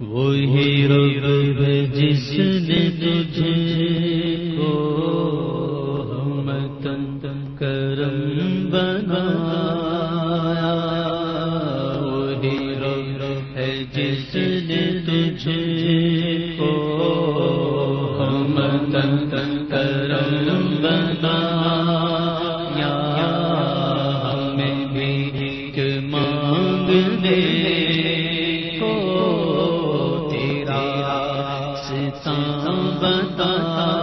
وہی رب جس نے تجھے کو ہم تن کرم بنایا، وہی رب ہے جس نے تجھے کو ہم تن کرم بنایا۔ ہمیں بھی مانگ دے بتاتا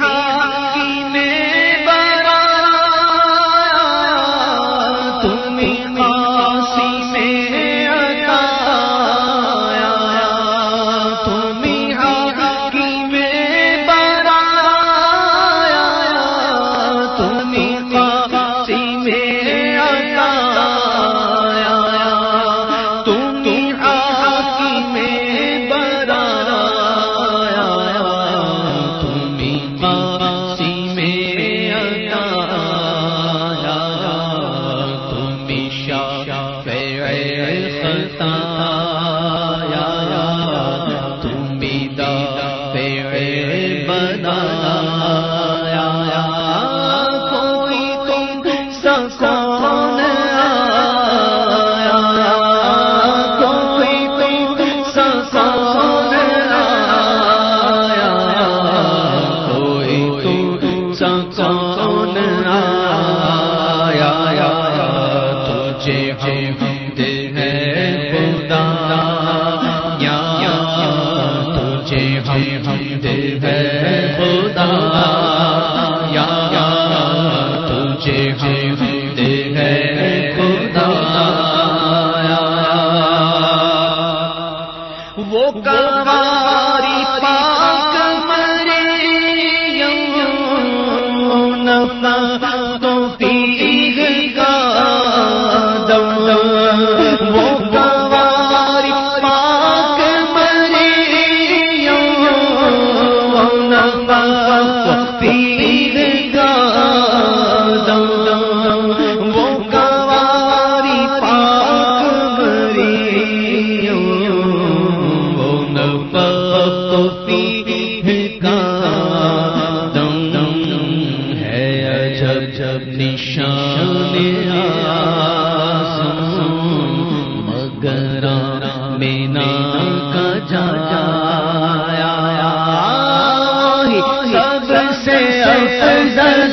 ہاں۔ افضل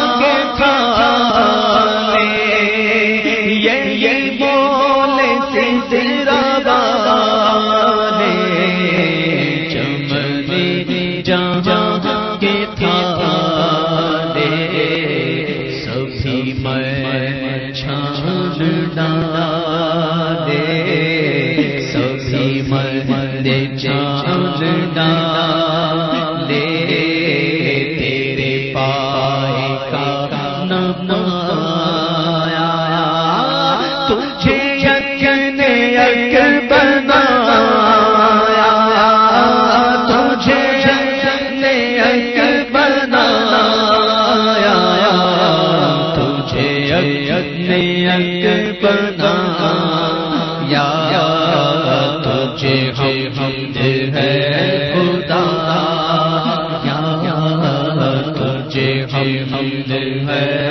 حمد ہے خدا یا تجھے ہے۔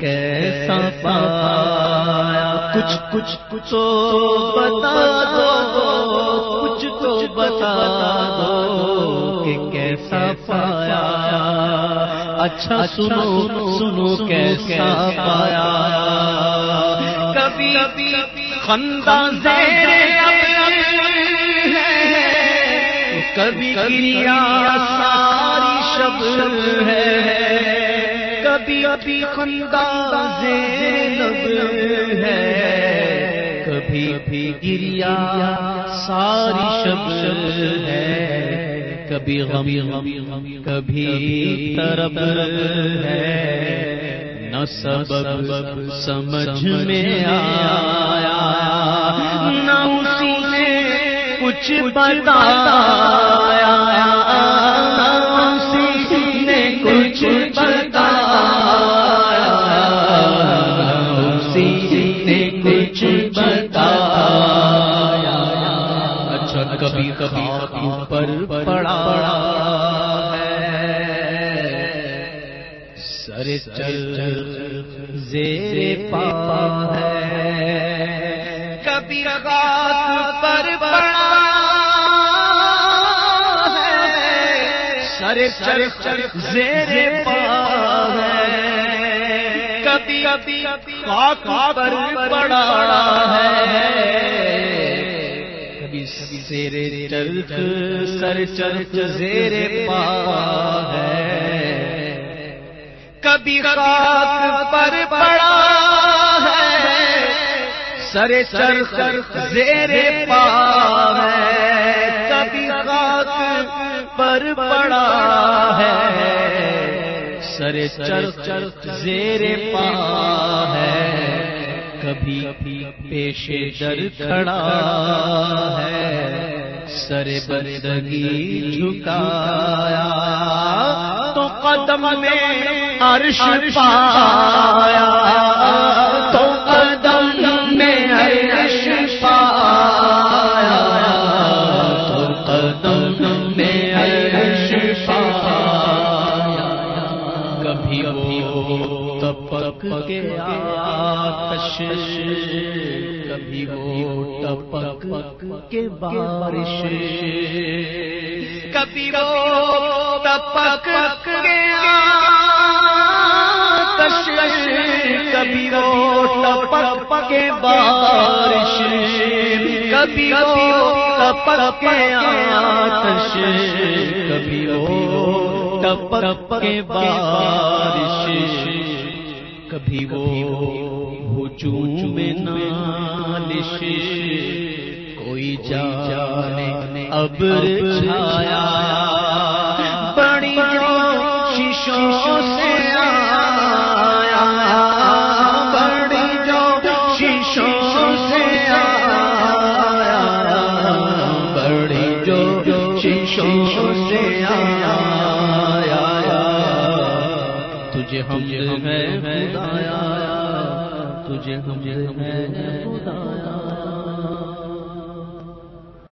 کیسا پایا؟ کچھ کچھ کچھ تو بتا دو کچھ تو بتا دو کہ کیسا پایا؟ اچھا سنو سنو کیسا پایا؟ کبھی خندہ زیر کبھی کریا ساری شب کبھی ابھی خندہ زینب ہے۔ کبھی بھی گریا ساری شب ہے۔ کبھی غم غم کبھی طرب ہے۔ نہ سبب سمجھ میں آیا، نہ اسی نے کچھ بتایا۔ سر چل زیر پا ہے۔ کبھی کبھی خاک پر پڑا ہے۔ کبھی سیر چرخ، سر چرخ زیر پا ہے۔ کبھی خاک پر پڑا ہے۔ سر چرخ زیر پا ہے۔ پر پڑا ہے۔ سر چرخ چرخ زیر پا ہے۔ کبھی پیش در کھڑا ہے۔ سر بردگی جھکایا۔ تو قدم میں عرش پایا۔ بارش۔ کبھی وہ تپک آتش کبھی وہ ٹپک کے بارش۔ کبھی ٹپک کے آتش۔ کبھی وہ ٹپک کے بارش۔ کبھی وہ ہجوم میں نالش۔ کوئی جانے ابر چھایا بڑی جو شیشوں سے آیا بڑی جو شیشوں سے آیا بڑی جو شیشوں سے آیا۔ تجھے ہم ہے خدایا تجھے ہم ہے